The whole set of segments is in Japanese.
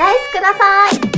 ライスください「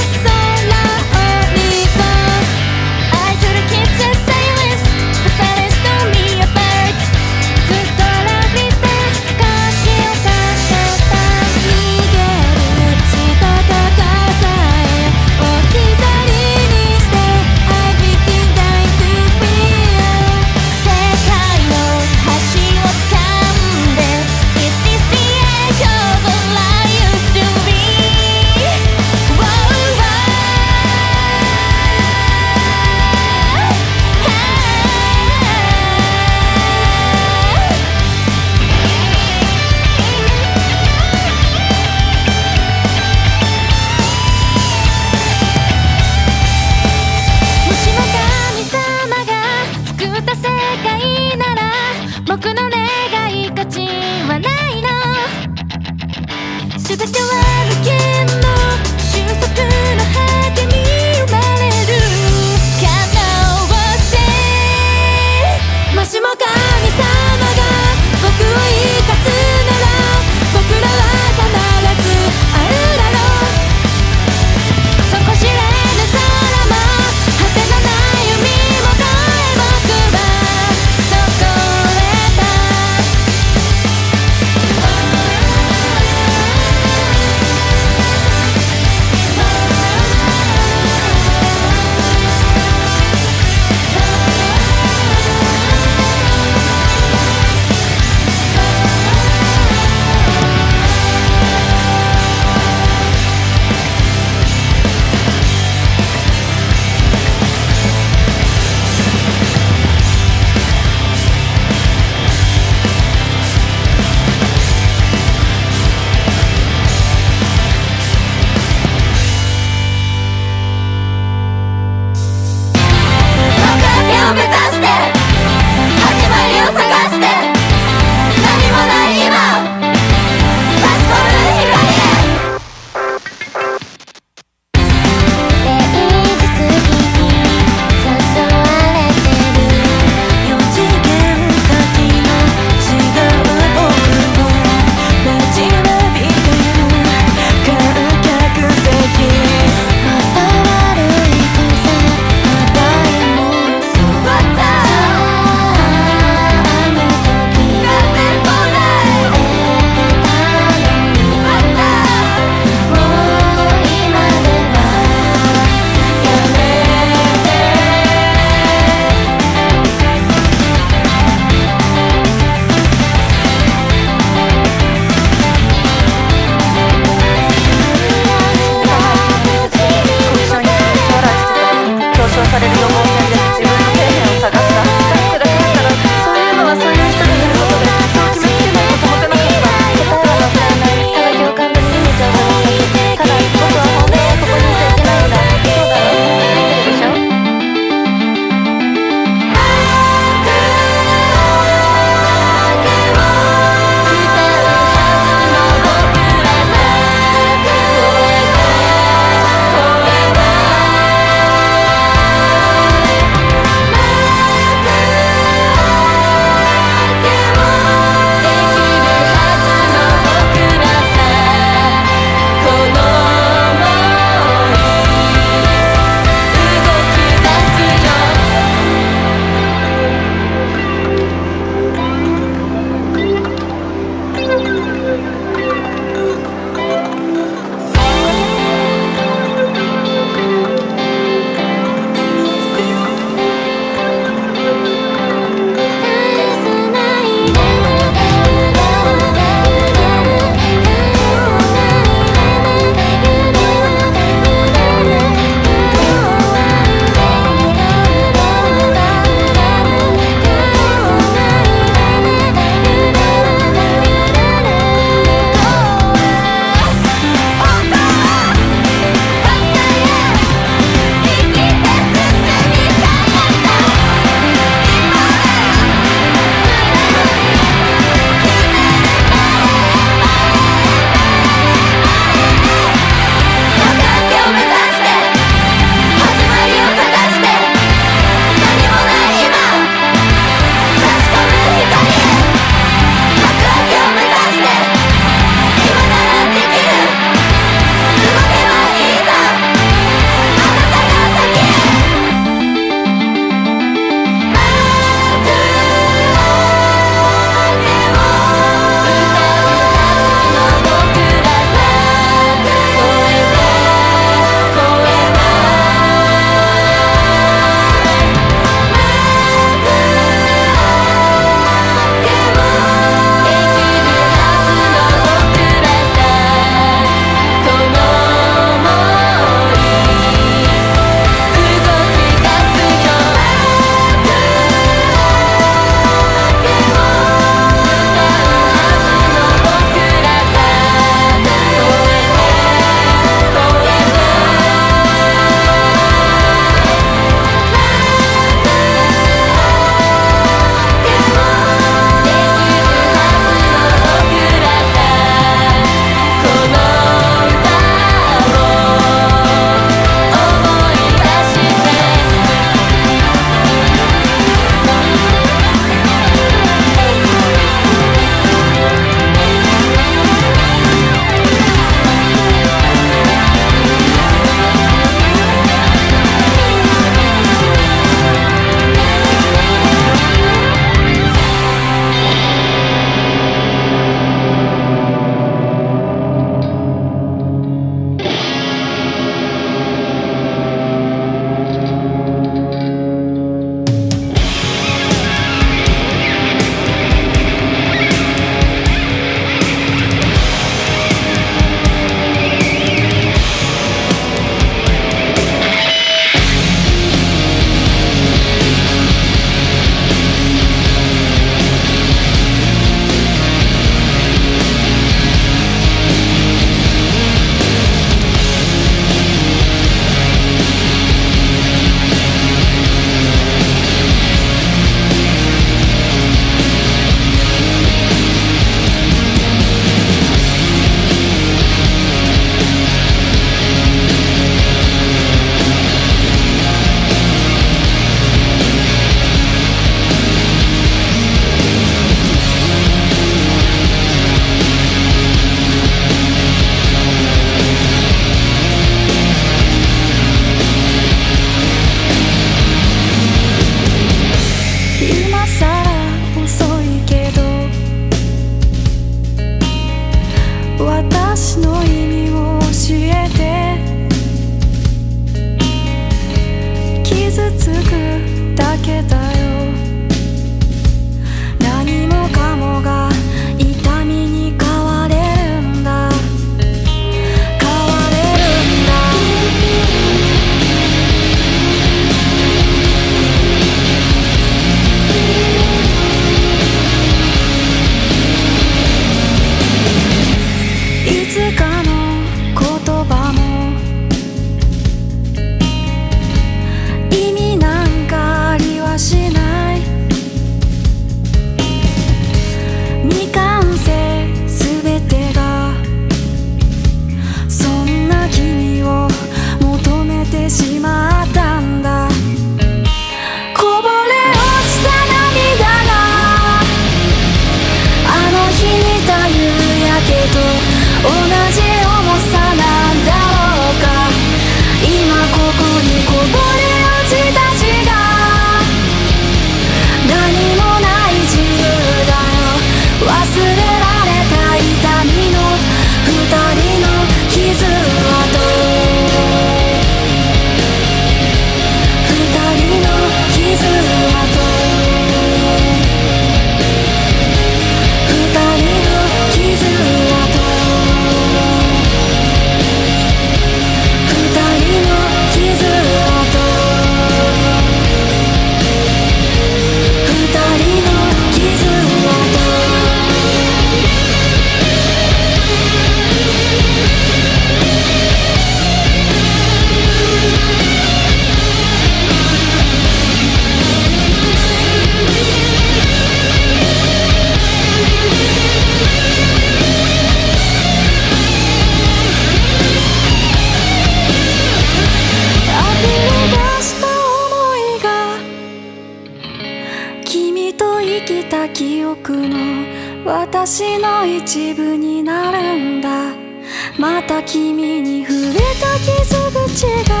君に触れた傷口が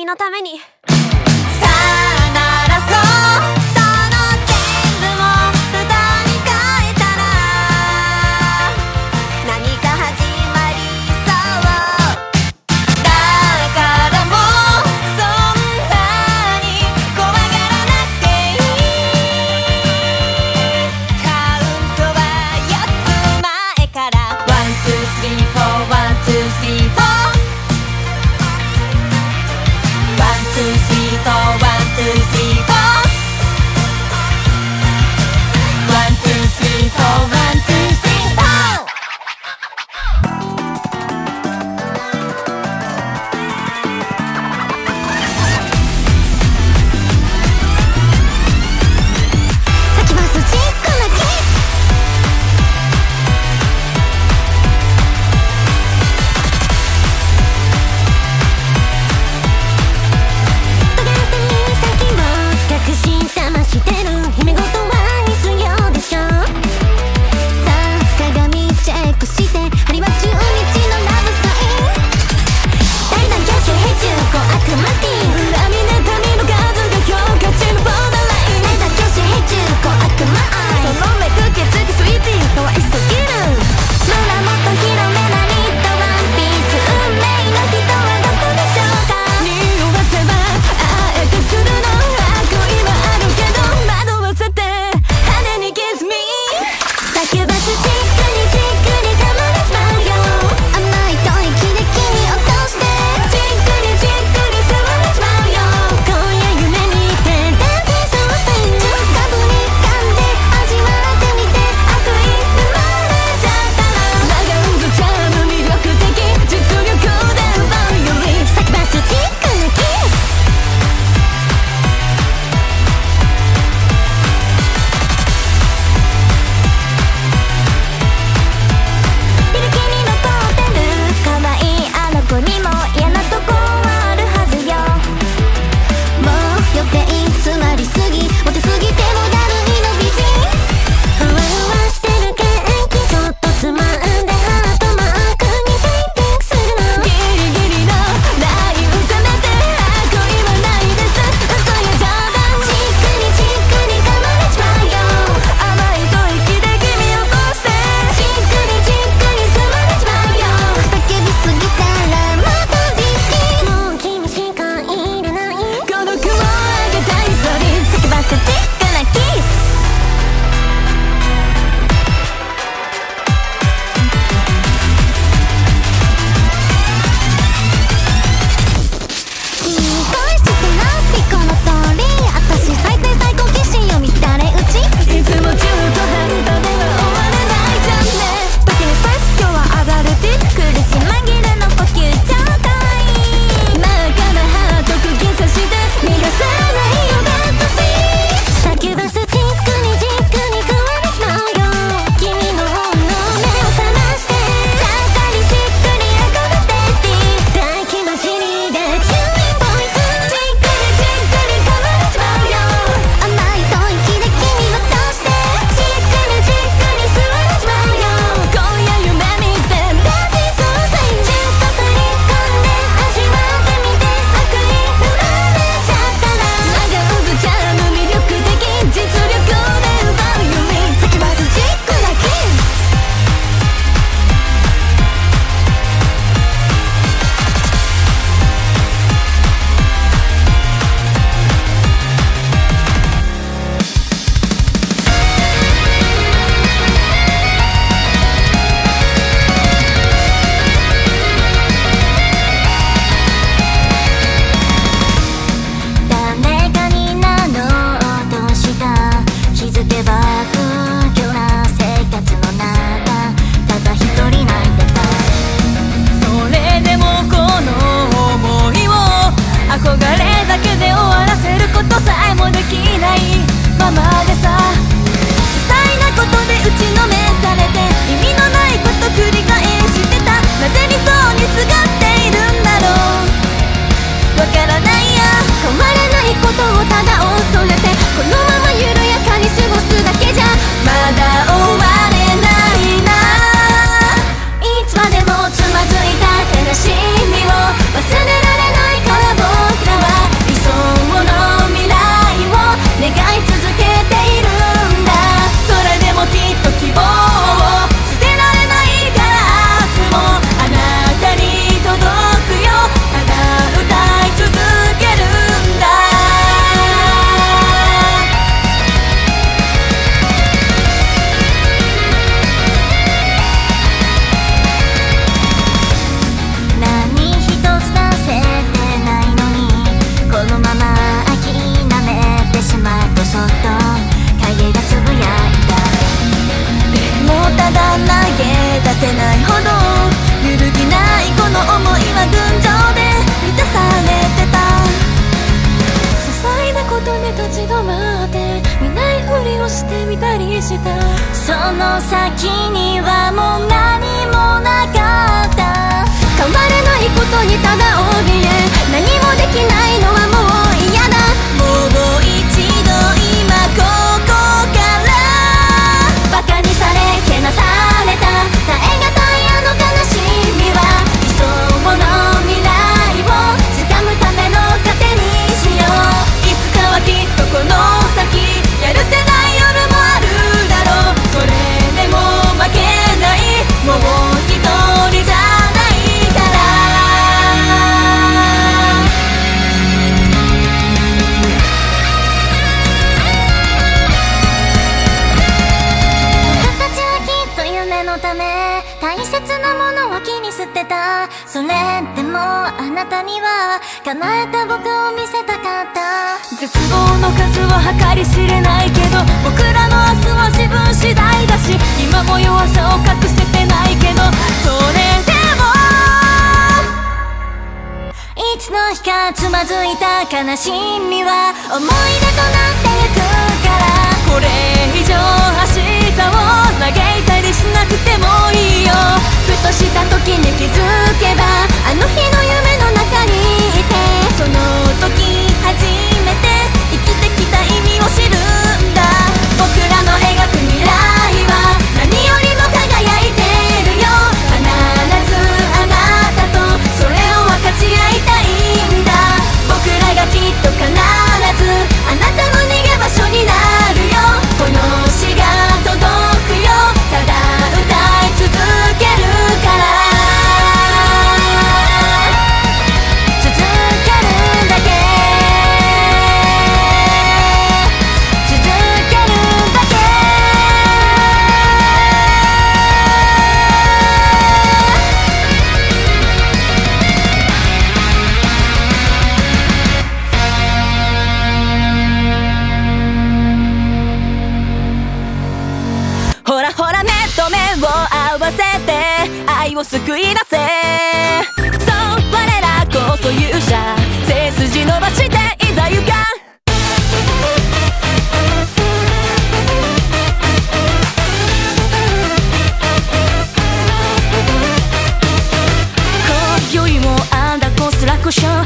君のために。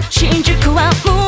こしょ新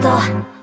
こと。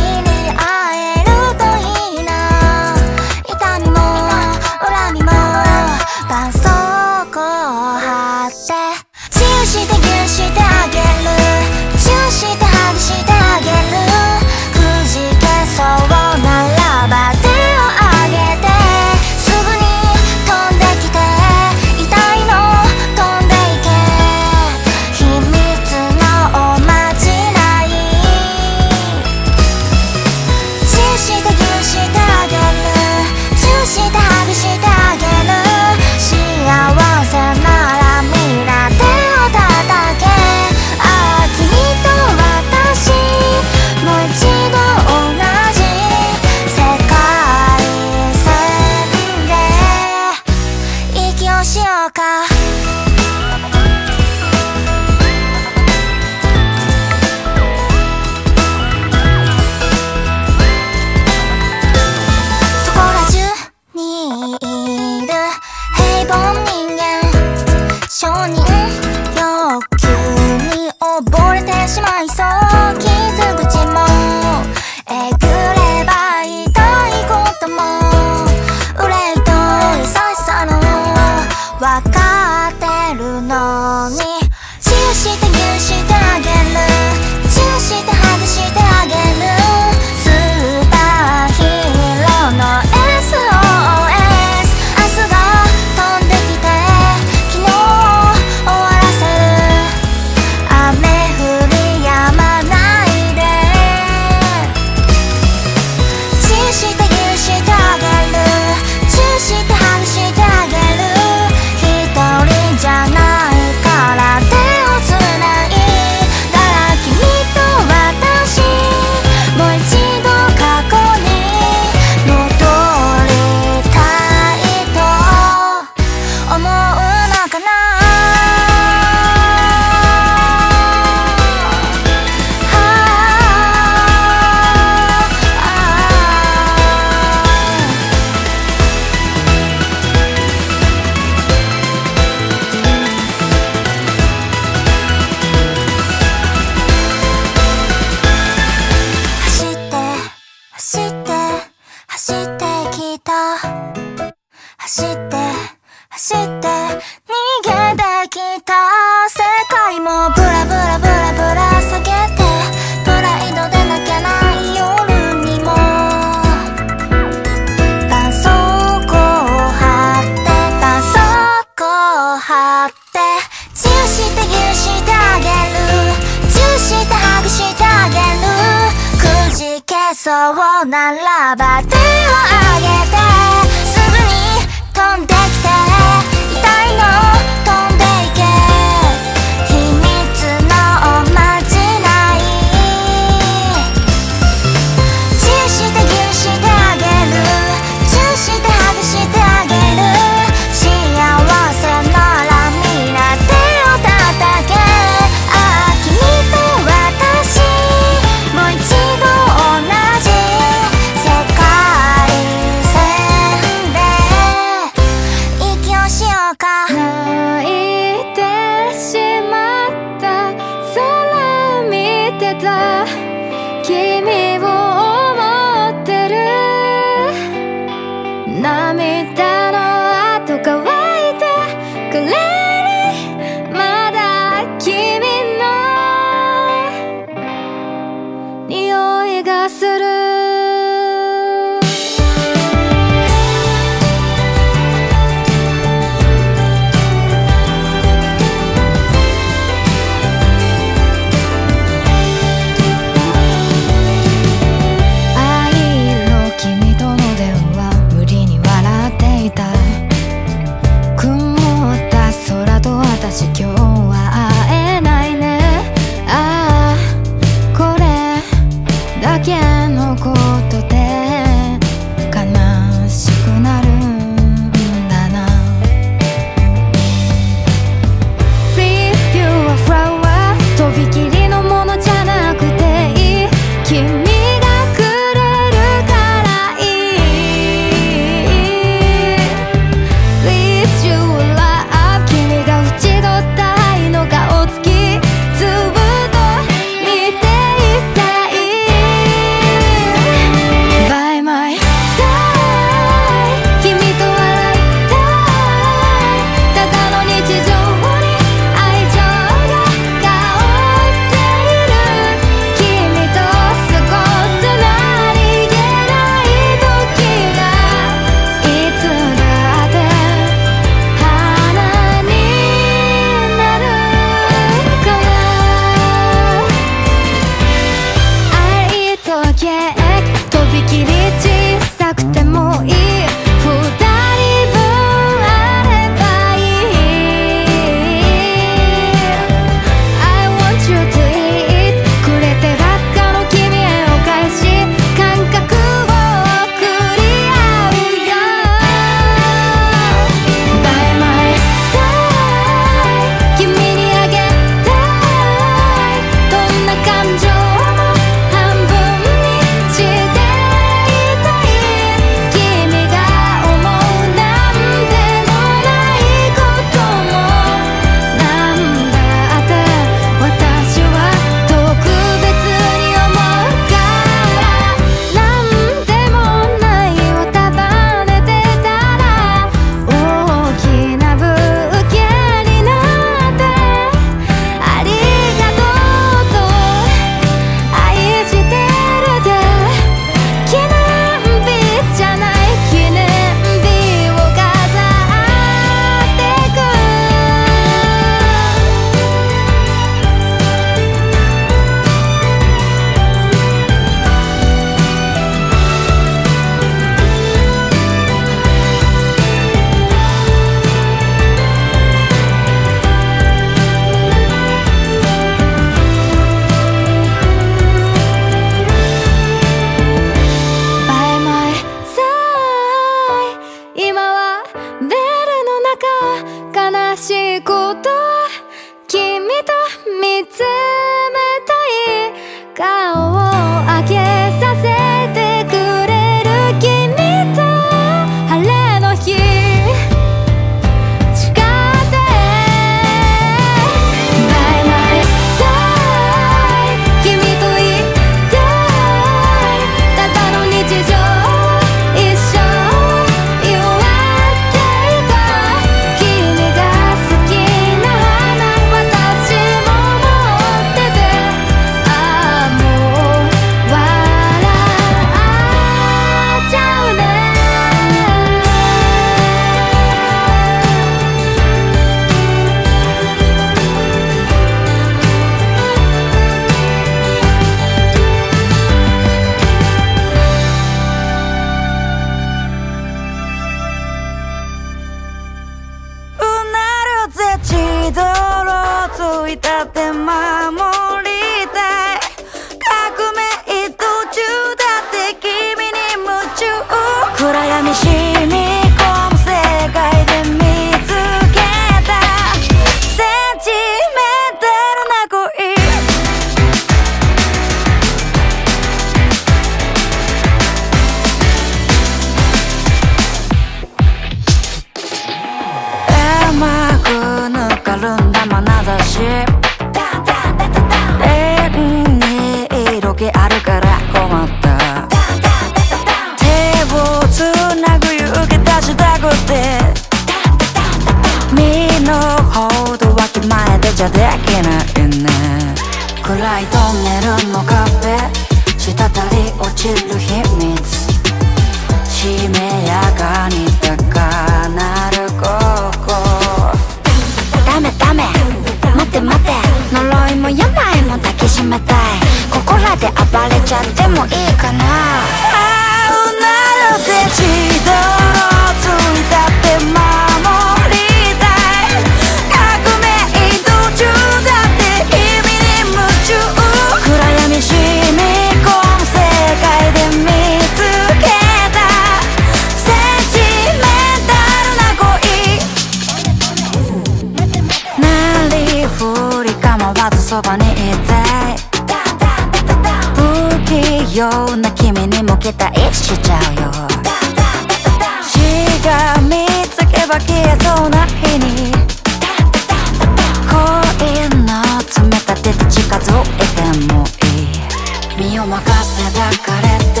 身を任せかれて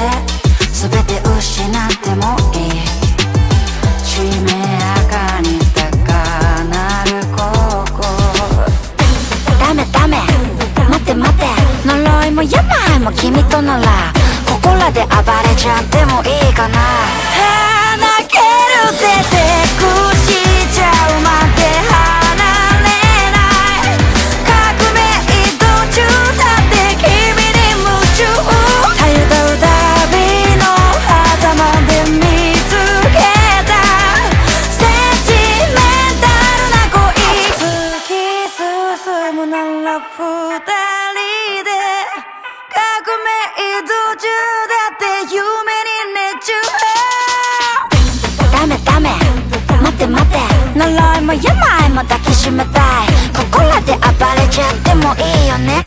全て失ってもいい。しめやかに高鳴る高校。ダメダメ。待って待って。呪いも病も君とならここらで暴れちゃってもいいかな。泣ける出てくしも抱きしめたい。ここらで暴れちゃってもいいよね。